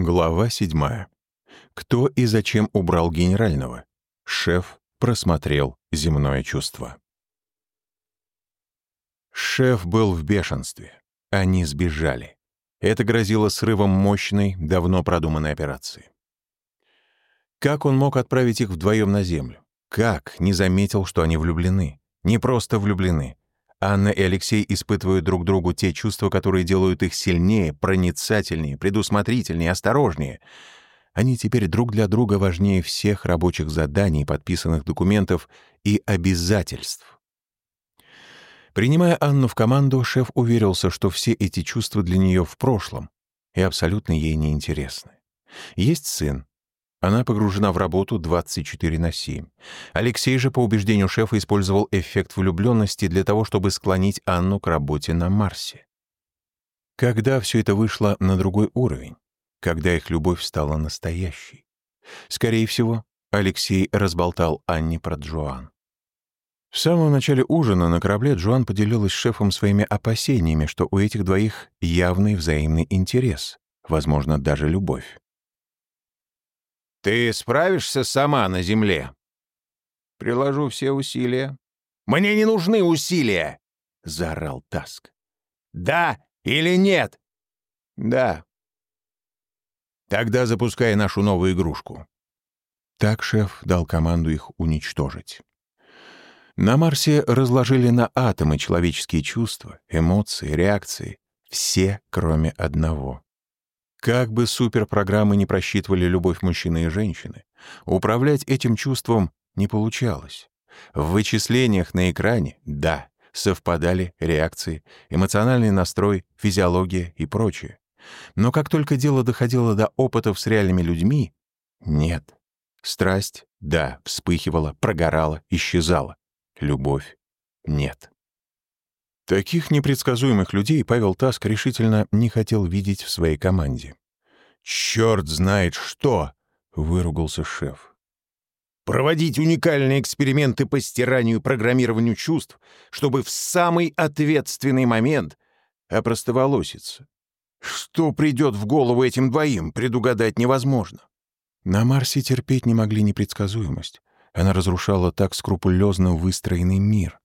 Глава седьмая. Кто и зачем убрал генерального? Шеф просмотрел земное чувство. Шеф был в бешенстве. Они сбежали. Это грозило срывом мощной, давно продуманной операции. Как он мог отправить их вдвоем на Землю? Как не заметил, что они влюблены? Не просто влюблены. Анна и Алексей испытывают друг другу те чувства, которые делают их сильнее, проницательнее, предусмотрительнее, осторожнее. Они теперь друг для друга важнее всех рабочих заданий, подписанных документов и обязательств. Принимая Анну в команду, шеф уверился, что все эти чувства для нее в прошлом и абсолютно ей не интересны. Есть сын, она погружена в работу 24 на 7. Алексей же, по убеждению шефа, использовал эффект влюбленности для того, чтобы склонить Анну к работе на Марсе. Когда все это вышло на другой уровень? Когда их любовь стала настоящей? Скорее всего, Алексей разболтал Анне про Джоан. В самом начале ужина на корабле Джоан поделилась с шефом своими опасениями, что у этих двоих явный взаимный интерес, возможно, даже любовь. Ты справишься сама на земле? Приложу все усилия. Мне не нужны усилия, заорал Таск. Да или нет? Да. Тогда запускай нашу новую игрушку. Так шеф дал команду их уничтожить. На Марсе разложили на атомы человеческие чувства, эмоции, реакции. Все, кроме одного. Как бы суперпрограммы не просчитывали любовь мужчины и женщины, управлять этим чувством не получалось. В вычислениях на экране — да, совпадали реакции, эмоциональный настрой, физиология и прочее. Но как только дело доходило до опытов с реальными людьми — нет. Страсть — да, вспыхивала, прогорала, исчезала. Любовь — нет. Таких непредсказуемых людей Павел Таск решительно не хотел видеть в своей команде. «Черт знает что!» — выругался шеф. «Проводить уникальные эксперименты по стиранию и программированию чувств, чтобы в самый ответственный момент опростоволоситься. Что придет в голову этим двоим, предугадать невозможно». На Марсе терпеть не могли непредсказуемость. Она разрушала так скрупулезно выстроенный мир.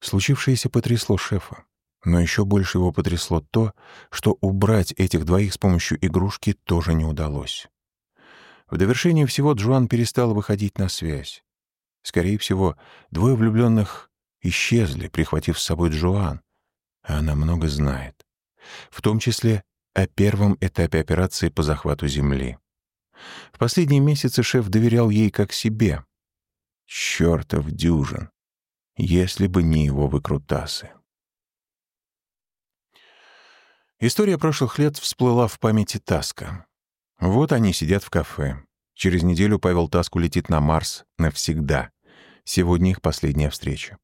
Случившееся потрясло шефа. Но еще больше его потрясло то, что убрать этих двоих с помощью игрушки тоже не удалось. В довершение всего Джоан перестал выходить на связь. Скорее всего, двое влюбленных исчезли, прихватив с собой Джоан, а она много знает. В том числе о первом этапе операции по захвату Земли. В последние месяцы шеф доверял ей как себе. Чёртов дюжин если бы не его выкрутасы. История прошлых лет всплыла в памяти Таска. Вот они сидят в кафе. Через неделю Павел Таск улетит на Марс навсегда. Сегодня их последняя встреча.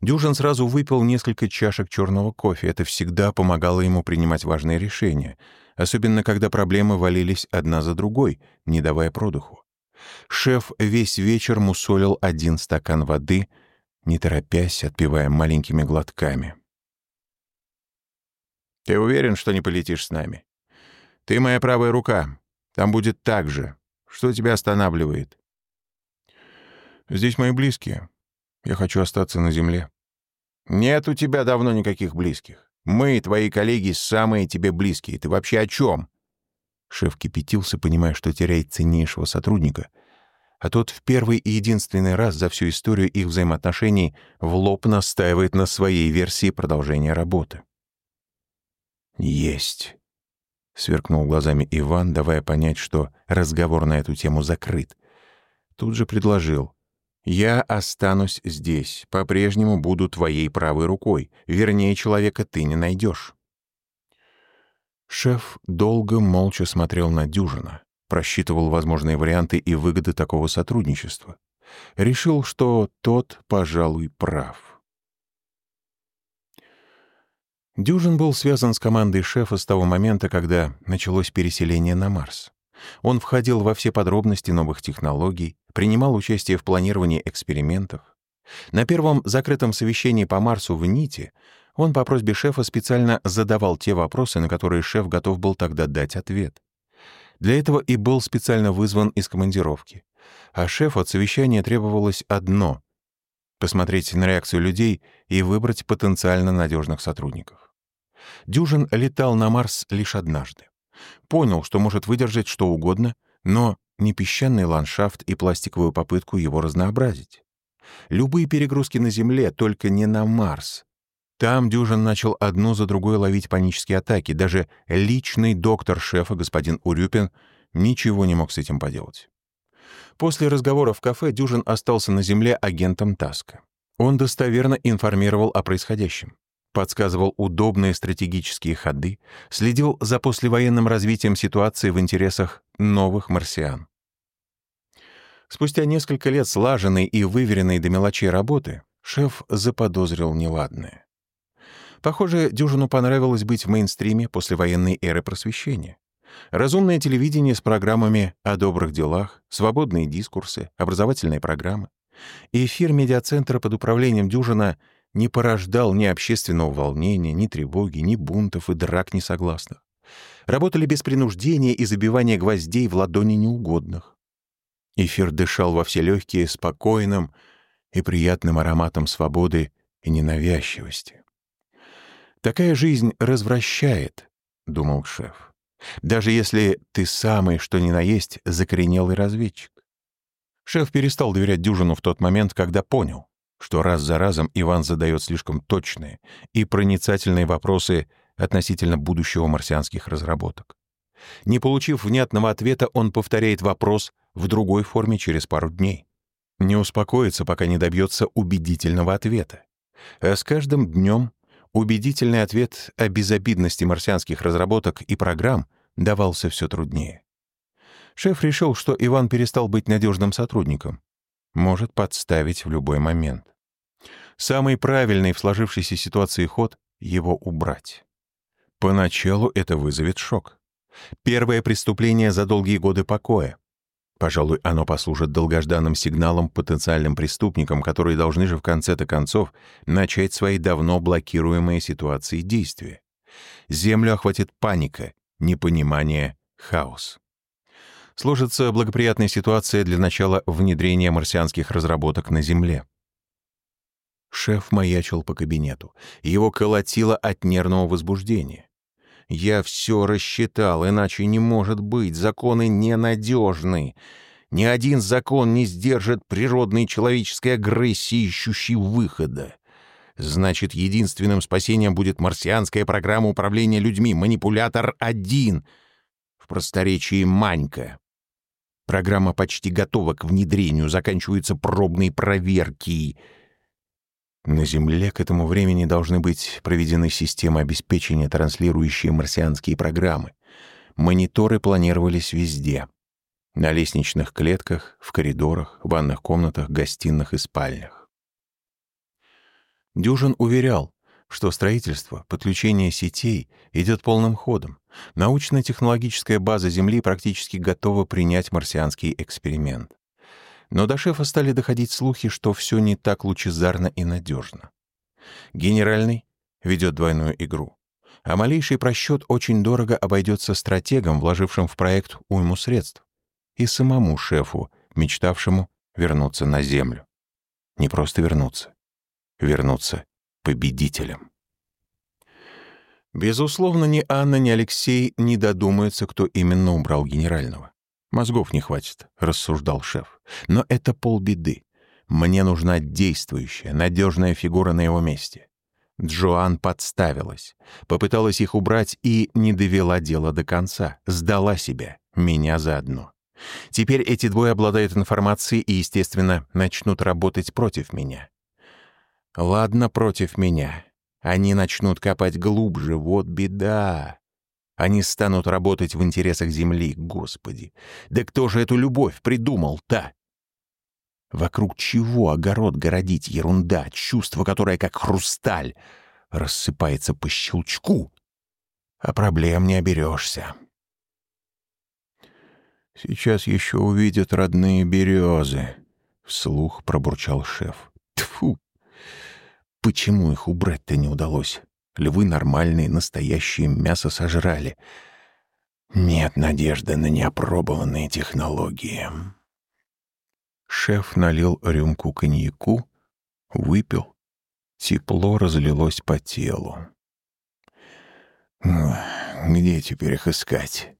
Дюжин сразу выпил несколько чашек черного кофе. Это всегда помогало ему принимать важные решения, особенно когда проблемы валились одна за другой, не давая продыху. Шеф весь вечер мусолил один стакан воды — не торопясь, отпивая маленькими глотками. «Ты уверен, что не полетишь с нами? Ты моя правая рука. Там будет так же. Что тебя останавливает?» «Здесь мои близкие. Я хочу остаться на земле». «Нет у тебя давно никаких близких. Мы, твои коллеги, самые тебе близкие. Ты вообще о чем?» Шеф кипятился, понимая, что теряет ценнейшего сотрудника — а тот в первый и единственный раз за всю историю их взаимоотношений в лоб настаивает на своей версии продолжения работы. «Есть», — сверкнул глазами Иван, давая понять, что разговор на эту тему закрыт. Тут же предложил. «Я останусь здесь, по-прежнему буду твоей правой рукой, вернее, человека ты не найдешь». Шеф долго молча смотрел на Дюжина, просчитывал возможные варианты и выгоды такого сотрудничества. Решил, что тот, пожалуй, прав. Дюжин был связан с командой шефа с того момента, когда началось переселение на Марс. Он входил во все подробности новых технологий, принимал участие в планировании экспериментов. На первом закрытом совещании по Марсу в НИТе он по просьбе шефа специально задавал те вопросы, на которые шеф готов был тогда дать ответ. Для этого и был специально вызван из командировки. А шефу от совещания требовалось одно — посмотреть на реакцию людей и выбрать потенциально надежных сотрудников. Дюжин летал на Марс лишь однажды. Понял, что может выдержать что угодно, но не песчаный ландшафт и пластиковую попытку его разнообразить. Любые перегрузки на Земле, только не на Марс. Там Дюжин начал одну за другой ловить панические атаки. Даже личный доктор шефа, господин Урюпин, ничего не мог с этим поделать. После разговора в кафе Дюжин остался на Земле агентом Таска. Он достоверно информировал о происходящем, подсказывал удобные стратегические ходы, следил за послевоенным развитием ситуации в интересах новых марсиан. Спустя несколько лет слаженной и выверенной до мелочей работы шеф заподозрил неладное. Похоже, Дюжину понравилось быть в мейнстриме после военной эры просвещения. Разумное телевидение с программами о добрых делах, свободные дискурсы, образовательные программы. эфир медиацентра под управлением Дюжина не порождал ни общественного волнения, ни тревоги, ни бунтов и драк несогласных. Работали без принуждения и забивания гвоздей в ладони неугодных. Эфир дышал во все легкие спокойным и приятным ароматом свободы и ненавязчивости. «Такая жизнь развращает», — думал шеф, «даже если ты самый, что ни на есть, закоренелый разведчик». Шеф перестал доверять Дюжину в тот момент, когда понял, что раз за разом Иван задает слишком точные и проницательные вопросы относительно будущего марсианских разработок. Не получив внятного ответа, он повторяет вопрос в другой форме через пару дней. Не успокоится, пока не добьется убедительного ответа. А с каждым днем убедительный ответ о безобидности марсианских разработок и программ давался все труднее. Шеф решил, что Иван перестал быть надежным сотрудником. Может подставить в любой момент. Самый правильный в сложившейся ситуации ход — его убрать. Поначалу это вызовет шок. Первое преступление за долгие годы покоя. Пожалуй, оно послужит долгожданным сигналом потенциальным преступникам, которые должны же в конце-то концов начать свои давно блокируемые ситуации действия. Землю охватит паника, непонимание, хаос. Сложится благоприятная ситуация для начала внедрения марсианских разработок на Земле. Шеф маячил по кабинету. Его колотило от нервного возбуждения. Я все рассчитал, иначе не может быть. Законы ненадежны. Ни один закон не сдержит природной человеческой агрессии, ищущей выхода. Значит, единственным спасением будет марсианская программа управления людьми, манипулятор один, в просторечии Манька. Программа почти готова к внедрению, заканчиваются пробные проверки — на Земле к этому времени должны быть проведены системы обеспечения, транслирующие марсианские программы. Мониторы планировались везде. На лестничных клетках, в коридорах, ванных комнатах, гостиных и спальнях. Дюжин уверял, что строительство, подключение сетей идет полным ходом. Научно-технологическая база Земли практически готова принять марсианский эксперимент. Но до шефа стали доходить слухи, что все не так лучезарно и надежно. Генеральный ведет двойную игру, а малейший просчет очень дорого обойдется стратегам, вложившим в проект уйму средств, и самому шефу, мечтавшему вернуться на землю. Не просто вернуться, вернуться победителем. Безусловно, ни Анна, ни Алексей не додумаются, кто именно убрал генерального. «Мозгов не хватит», — рассуждал шеф. «Но это полбеды. Мне нужна действующая, надежная фигура на его месте». Джоан подставилась, попыталась их убрать и не довела дело до конца, сдала себя, меня заодно. Теперь эти двое обладают информацией и, естественно, начнут работать против меня. Ладно, против меня. Они начнут копать глубже, вот беда. Они станут работать в интересах Земли, Господи. Да кто же эту любовь придумал-то? Вокруг чего огород городить? Ерунда, чувство, которое как хрусталь рассыпается по щелчку. А проблем не оберешься. «Сейчас еще увидят родные березы», — вслух пробурчал шеф. Тфу! Почему их убрать-то не удалось? Львы нормальные, настоящие, мясо сожрали. Нет надежды на неопробованные технологии. Шеф налил рюмку коньяку, выпил. Тепло разлилось по телу. Где теперь их искать?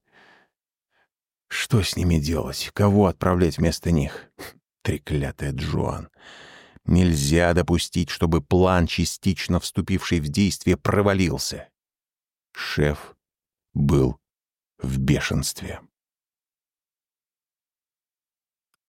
Что с ними делать? Кого отправлять вместо них? Треклятая Джоан. Нельзя допустить, чтобы план, частично вступивший в действие, провалился. Шеф был в бешенстве.